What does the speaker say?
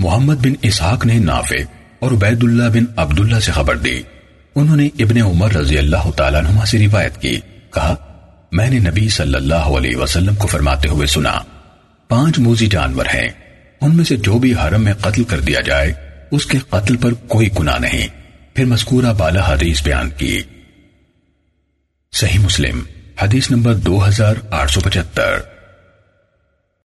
محمد بن اسحاق نے نافع اور عبید اللہ بن عبداللہ سے خبر دی۔ انہوں نے ابن عمر رضی اللہ تعالیٰ عنہ سے روایت کی۔ کہا، میں نے نبی صلی اللہ علیہ وسلم کو فرماتے ہوئے سنا، پانچ موزی جانور ہیں۔ ان میں سے جو بھی حرم میں قتل کر دیا جائے، اس کے قتل پر کوئی گناہ نہیں۔ پھر مذکورہ بالا حدیث بیان کی۔ صحیح مسلم، حدیث نمبر دو ہزار آٹھ سو پچہتر۔